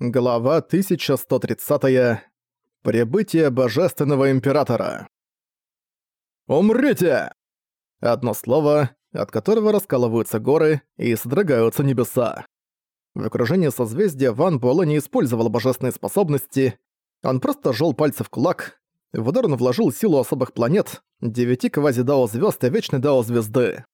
Глава 1130. Прибытие Божественного Императора. «Умрите!» Одно слово, от которого раскалываются горы и содрогаются небеса. В окружении созвездия Ван Буэлэ не использовал божественные способности, он просто жёл пальцы в кулак, в удар он вложил силу особых планет, девяти квази-дао звёзд и вечной дао звезды.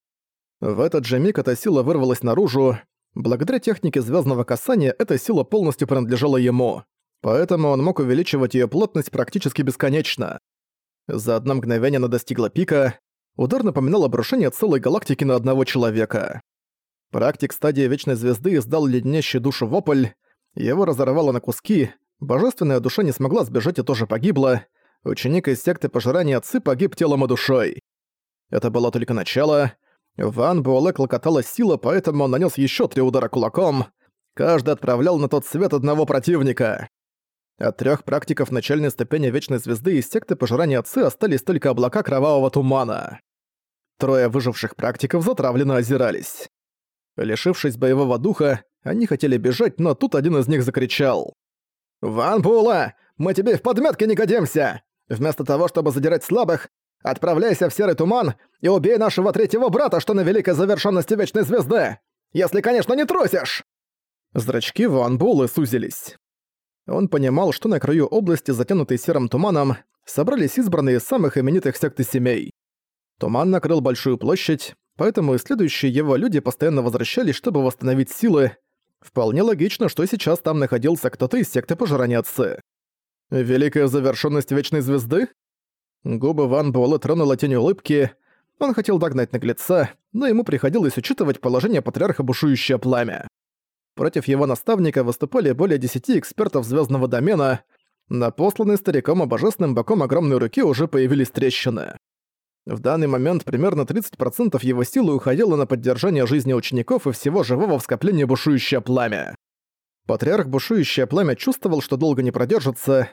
В этот же миг эта сила вырвалась наружу, Благодаря технике звездного касания эта сила полностью принадлежала ему, поэтому он мог увеличивать ее плотность практически бесконечно. За одно мгновение она достигла пика, удар напоминал обрушение целой галактики на одного человека. Практик стадии Вечной Звезды издал леденящий душу вопль, его разорвало на куски, божественная душа не смогла сбежать и тоже погибла, ученик из секты пожирания отцы погиб телом и душой. Это было только начало, Ван Буэлэ клокотала сила, поэтому он нанес еще три удара кулаком. Каждый отправлял на тот свет одного противника. От трех практиков начальной ступени Вечной Звезды из секты пожирания отцы остались только облака кровавого тумана. Трое выживших практиков затравленно озирались. Лишившись боевого духа, они хотели бежать, но тут один из них закричал. «Ван Була, мы тебе в подметке не годимся! Вместо того, чтобы задирать слабых, Отправляйся в Серый Туман и убей нашего третьего брата, что на великой завершенности Вечной Звезды! Если, конечно, не трусишь!» Зрачки Ван Булы сузились. Он понимал, что на краю области, затянутой серым туманом, собрались избранные из самых именитых сект и семей. Туман накрыл большую площадь, поэтому исследующие его люди постоянно возвращались, чтобы восстановить силы. Вполне логично, что сейчас там находился кто-то из секты Пожирания Отцы. Великая завершенность Вечной Звезды? Губы Ван Буэлэ тронула тень улыбки. Он хотел догнать наглеца, но ему приходилось учитывать положение патриарха бушующее пламя. Против его наставника выступали более десяти экспертов звездного домена. На посланной стариком и божественным боком огромной руки уже появились трещины. В данный момент примерно 30% его силы уходило на поддержание жизни учеников и всего живого в скоплении бушующее пламя. Патриарх бушующее пламя чувствовал, что долго не продержится,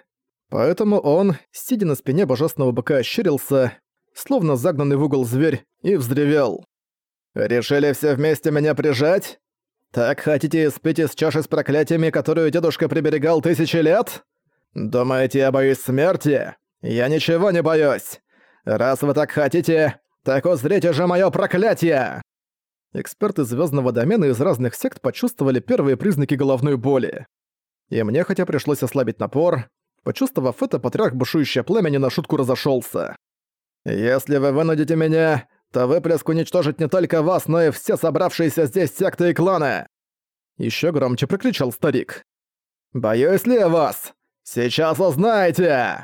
Поэтому он, сидя на спине божественного быка, ощерился, словно загнанный в угол зверь, и вздревел. «Решили все вместе меня прижать? Так хотите испить из чаши с проклятиями, которую дедушка приберегал тысячи лет? Думаете, я боюсь смерти? Я ничего не боюсь. Раз вы так хотите, так узрите же мое проклятие!» Эксперты звездного домена из разных сект почувствовали первые признаки головной боли. И мне хотя пришлось ослабить напор, Почувствовав это, патриарх бушующее пламя не на шутку разошелся. «Если вы вынудите меня, то выплеск уничтожит не только вас, но и все собравшиеся здесь секты и кланы!» Еще громче прокричал старик. «Боюсь ли я вас? Сейчас узнаете!»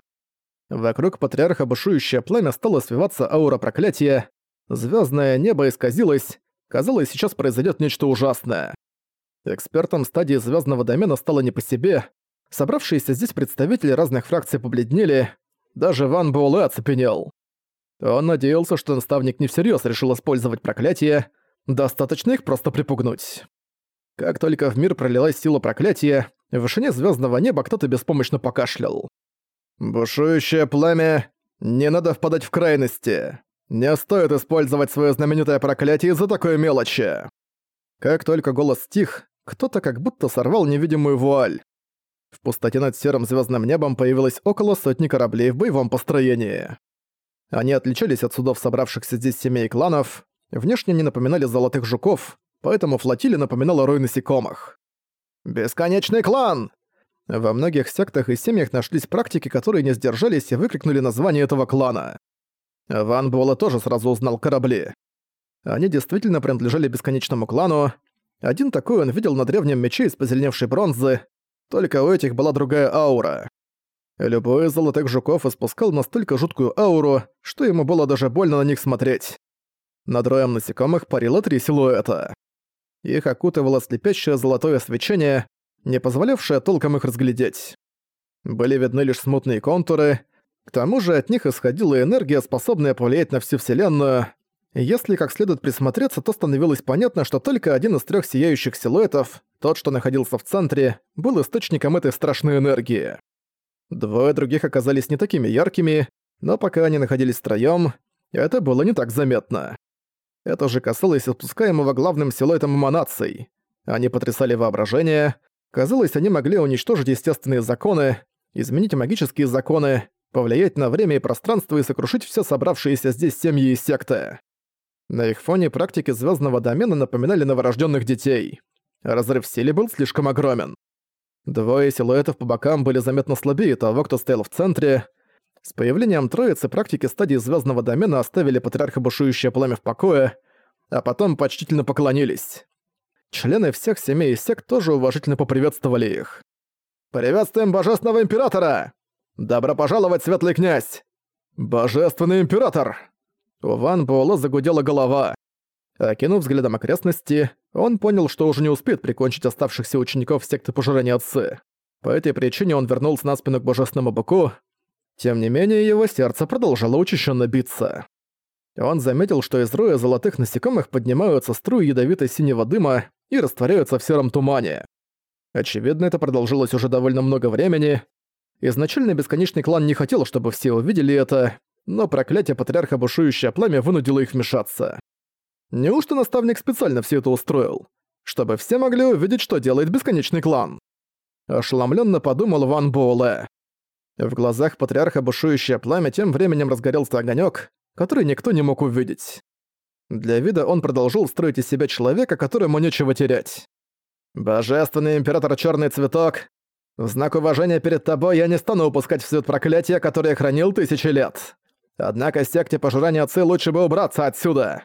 Вокруг патриарха бушующее пламя стало свиваться аура проклятия, звездное небо исказилось, казалось, сейчас произойдет нечто ужасное. Экспертам стадии звездного домена стало не по себе, Собравшиеся здесь представители разных фракций побледнели, даже Ван Буэлэ оцепенел. Он надеялся, что наставник не всерьез решил использовать проклятие, достаточно их просто припугнуть. Как только в мир пролилась сила проклятия, в вышине звездного неба кто-то беспомощно покашлял. «Бушующее пламя, не надо впадать в крайности. Не стоит использовать свое знаменитое проклятие из-за такой мелочи». Как только голос стих, кто-то как будто сорвал невидимую вуаль. В пустоте над серым звездным небом появилось около сотни кораблей в боевом построении. Они отличались от судов собравшихся здесь семей кланов, внешне не напоминали золотых жуков, поэтому флотилия напоминала рой насекомых. «Бесконечный клан!» Во многих сектах и семьях нашлись практики, которые не сдержались и выкрикнули название этого клана. Ван Буэлэ тоже сразу узнал корабли. Они действительно принадлежали бесконечному клану. Один такой он видел на древнем мече из позеленевшей бронзы, только у этих была другая аура. Любой из золотых жуков испускал настолько жуткую ауру, что ему было даже больно на них смотреть. Над роем насекомых парило три силуэта. Их окутывало слепящее золотое свечение, не позволявшее толком их разглядеть. Были видны лишь смутные контуры, к тому же от них исходила энергия, способная повлиять на всю Вселенную. Если как следует присмотреться, то становилось понятно, что только один из трех сияющих силуэтов, тот, что находился в центре, был источником этой страшной энергии. Двое других оказались не такими яркими, но пока они находились втроём, это было не так заметно. Это же касалось испускаемого главным силуэтом эманаций. Они потрясали воображение. Казалось, они могли уничтожить естественные законы, изменить магические законы, повлиять на время и пространство и сокрушить все собравшиеся здесь семьи и секты. На их фоне практики звездного домена напоминали новорожденных детей. Разрыв в силе был слишком огромен. Двое силуэтов по бокам были заметно слабее того, кто стоял в центре. С появлением троицы практики стадии звездного домена оставили патриарха бушующее пламя в покое, а потом почтительно поклонились. Члены всех семей и сект тоже уважительно поприветствовали их. «Приветствуем Божественного Императора! Добро пожаловать, Светлый Князь! Божественный Император!» У Ван Буэлла загудела голова. Окинув взглядом окрестности, он понял, что уже не успеет прикончить оставшихся учеников секты пожирания отцы. По этой причине он вернулся на спину к божественному быку. Тем не менее, его сердце продолжало учащенно биться. Он заметил, что из роя золотых насекомых поднимаются струи ядовитой синего дыма и растворяются в сером тумане. Очевидно, это продолжилось уже довольно много времени. Изначально Бесконечный Клан не хотел, чтобы все увидели это, но проклятие Патриарха Бушующее Пламя вынудило их вмешаться. Неужто наставник специально все это устроил? Чтобы все могли увидеть, что делает Бесконечный Клан. Ошеломленно подумал Ван Боуле. В глазах Патриарха Бушующее Пламя тем временем разгорелся огонек, который никто не мог увидеть. Для вида он продолжил строить из себя человека, которому нечего терять. «Божественный император Черный Цветок, в знак уважения перед тобой я не стану упускать в свет проклятия, которое хранил тысячи лет. Однако секте пожирания отцы лучше бы убраться отсюда.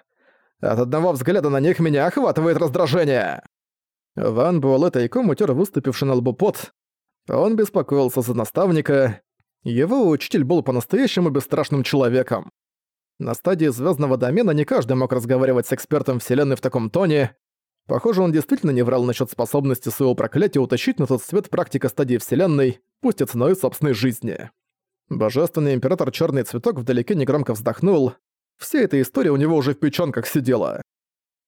От одного взгляда на них меня охватывает раздражение». Ван Буэлэ тайком утер выступивший на лбу пот. Он беспокоился за наставника. Его учитель был по-настоящему бесстрашным человеком. На стадии звездного домена не каждый мог разговаривать с экспертом Вселенной в таком тоне. Похоже, он действительно не врал насчет способности своего проклятия утащить на тот свет практика стадии Вселенной, пусть и ценой собственной жизни. Божественный император Черный Цветок вдалеке негромко вздохнул. Вся эта история у него уже в печёнках сидела.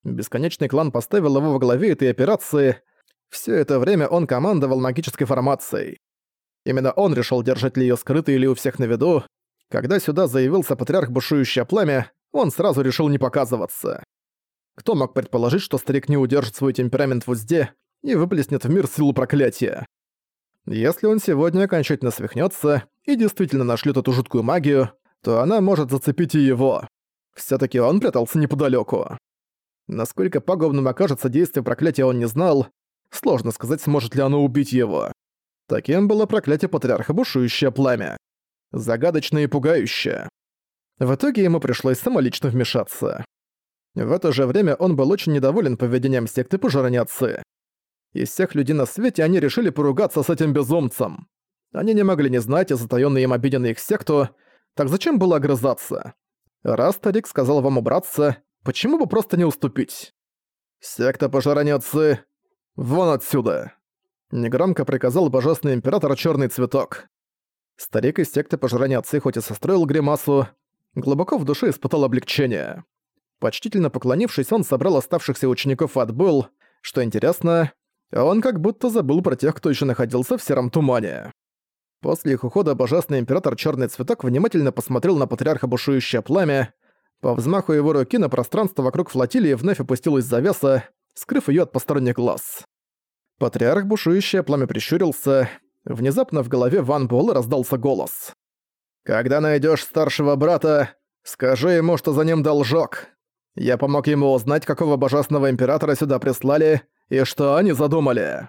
Бесконечный клан поставил его во главе этой операции. Все это время он командовал магической формацией. Именно он решил держать ли её скрытой или у всех на виду, когда сюда заявился патриарх Бушующее Пламя, он сразу решил не показываться. Кто мог предположить, что старик не удержит свой темперамент в узде и выплеснет в мир силу проклятия? Если он сегодня окончательно свихнется и действительно нашлет эту жуткую магию, то она может зацепить и его. все таки он прятался неподалеку. Насколько пагубным окажется действие проклятия, он не знал. Сложно сказать, сможет ли оно убить его. Таким было проклятие Патриарха Бушующее Пламя загадочное и пугающее. В итоге ему пришлось самолично вмешаться. В это же время он был очень недоволен поведением секты пожирания отцы. Из всех людей на свете они решили поругаться с этим безумцем. Они не могли не знать о затаённой им обиденной их секту, так зачем было огрызаться? Раз старик сказал вам убраться, почему бы просто не уступить? «Секта пожирания отцы, вон отсюда!» Негромко приказал божественный император Черный Цветок. Старик из секты пожирания отцы хоть и состроил гримасу, глубоко в душе испытал облегчение. Почтительно поклонившись, он собрал оставшихся учеников и отбыл. Что интересно, он как будто забыл про тех, кто еще находился в сером тумане. После их ухода божественный император Черный Цветок внимательно посмотрел на патриарха бушующее пламя. По взмаху его руки на пространство вокруг флотилии вновь опустилась завеса, скрыв ее от посторонних глаз. Патриарх бушующее пламя прищурился, Внезапно в голове Ван Буэлэ раздался голос. «Когда найдёшь старшего брата, скажи ему, что за ним должок. Я помог ему узнать, какого божественного императора сюда прислали и что они задумали».